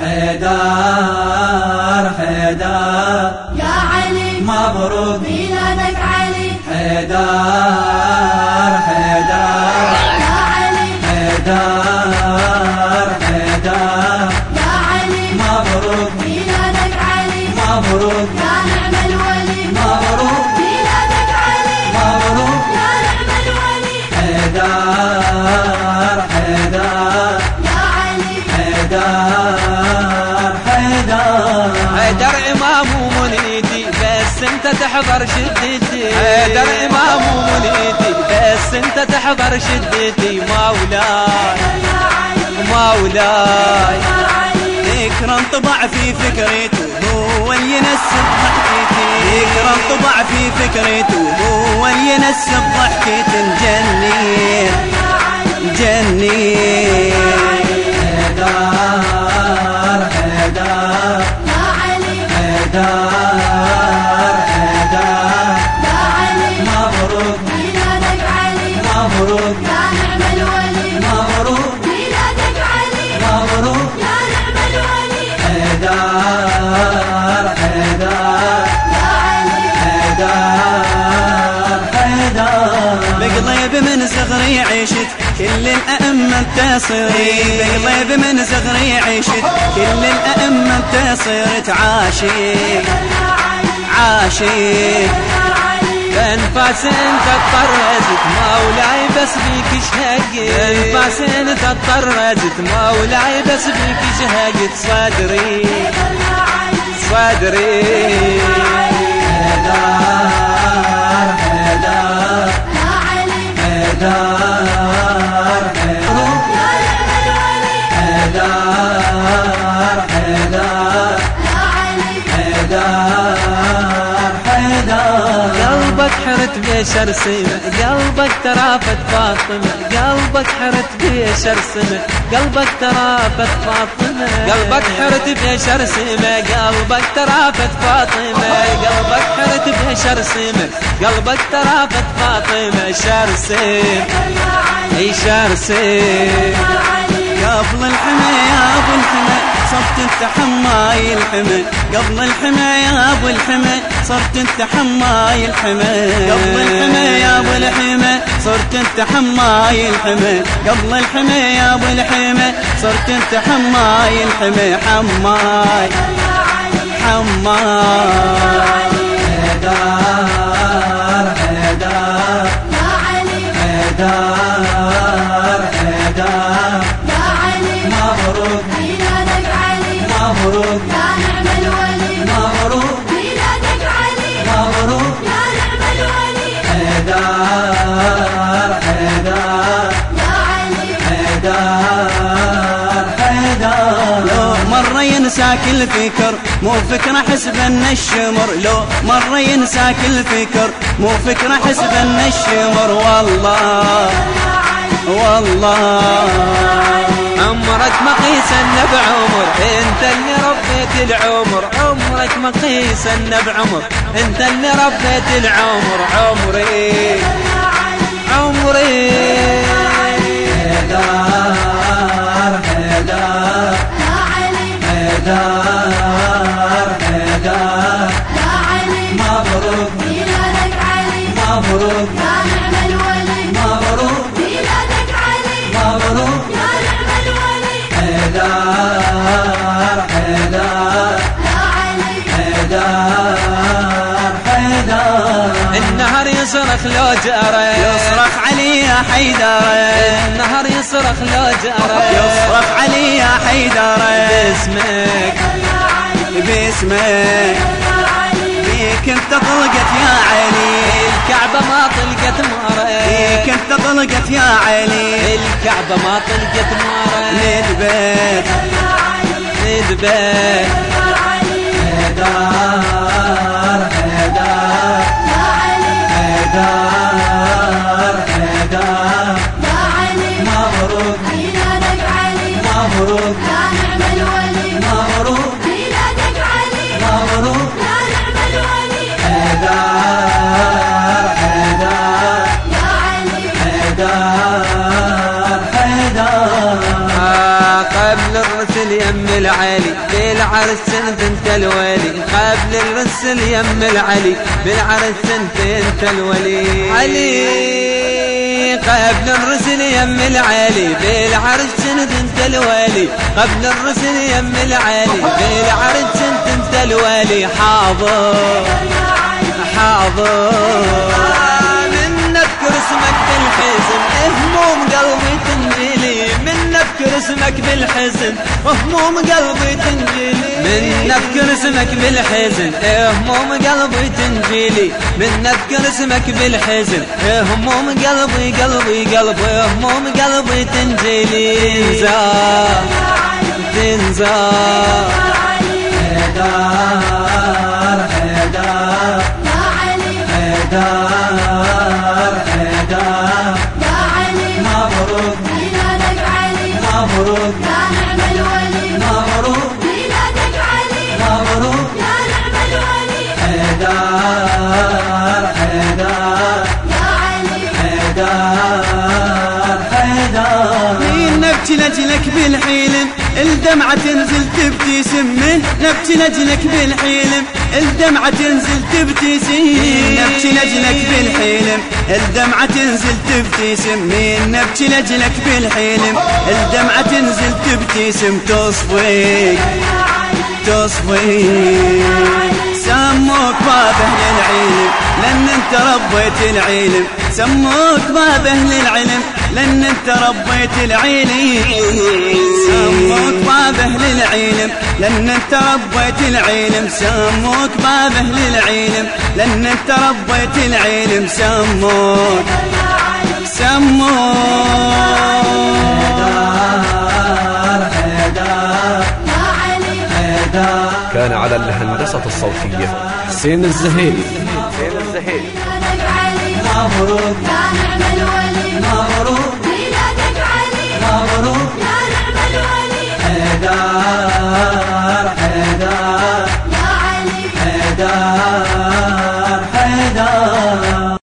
حيدر حيدر. يا علي مبروك. ميلادك علي. حيدر حيدر. يا علي. حيدر حيدر. يا علي مبروك. ميلادك علي. مبروك. يا نعم الولي. مبروك. ميلادك علي. مبروك. يا نعم الولي. حيدر حيدر. يا علي. حيدر. حيدر إمام ومنيتي بس أنت تحضر شدتي. حيدر إمام ومنيتي بس أنت تحضر شدتي. مولاي مولاي ذكرى انطبع في فكرته هو اللي ينسب ضحكتي. ذكرى انطبع في فكرته هو اللي ينسب ضحكتي. الجنين مبروك يا نعم الولي. مبروك ميلادك علي مبروك يا نعم الولي. حيدر حيدر يا علي حيدر. بقليب من صغري عشت كل الأئمة انتصرت بقليب من صغري عشت كل الأئمة انتصرت. عاشق يا انت اضطرزت مولاي بس بيك شهقت. بانفاس انت اضطرزت مولاي بس بيك شهقت. صدري. علي صدري. حرت بشر سمة قلبك ترافت فاطمة. قلبك حرت بشر سمة قلبك ترافت فاطمة. قلبك حرت بشر سمة قلبك ترافت فاطمة. قلبك حرت بشر سمة قلبك ترافت فاطمة. شر سم يا علي أي شر سم يا علي قبل الحمى يا أبو الحمى صرت انت حماي الحمى قبل الحمى يا أبو الحمى صرت انت حماي الحمى قبل الحمى يا أبو الحمى صرت انت حماي الحمى قبل الحمى يا أبو الحمى صرت انت حماي الحمى حماي حماي. مبروك يا نعم الولي. مبروك ميلادك علي. مبروك يا نعم الولي. حيدر حيدر يا علي. حيدر حيدر لو مرة ينساك الفكر مو فكرة حسب إن الشمر. لو مرة ينساك الفكر مو فكرة حسب إن الشمر. والله والله. مقيس بعمر انت اللي ربيت العمر عمرك مقيس بعمر انت اللي ربيت العمر عمري عمري. لو جرى يصرخ علي يا حيدر النهر يصرخ لو جرى يصرخ. علي يا حيدر باسمك باسمك. فيك انت طلقت يا علي. الكعبة ما طلقت مرة. فيك انت طلقت يا علي. الكعبة ما طلقت مرة. ندبت يا يم العلي بالعرس انت الولي قبل الرسل يم العلي بالعرس انت الولي علي قبل الرسل يم العلي بالعرس انت انت الولي قبل الرسل يم العلي بالعرس انت انت الولي حاضر حاضر من نذكر اسمك بالحزن هموم قلبي اسمك بالحزن. هموم قلبي تنجلي. من نذكر اسمك بالحزن هموم قلبي تنجلي. من نذكر اسمك بالحزن هموم قلبي قلبي قلبي. هموم قلبي تنجلي. تنزار تنزار بالحيلم الدمعة تنزل تبتسم من نبكي لجلك بالحيلم الدمعة تنزل تبتسم نبكي لجلك بالحيلم الدمعة تنزل تبتسم مين نبكي لجلك بالحيلم الدمعة تنزل تبتسم تصفيك تصفيك سموك باب أهل العلم لأن أنت ربيت العلم. سموك باب أهل العلم لأن أنت ربيت العلم سموك باب أهل العلم لأن أنت ربيت العلم سموك باب أهل العلم لأن أنت ربيت العلم سموك. سموك. كان على الهندسة الصوتية حسين الزهيري.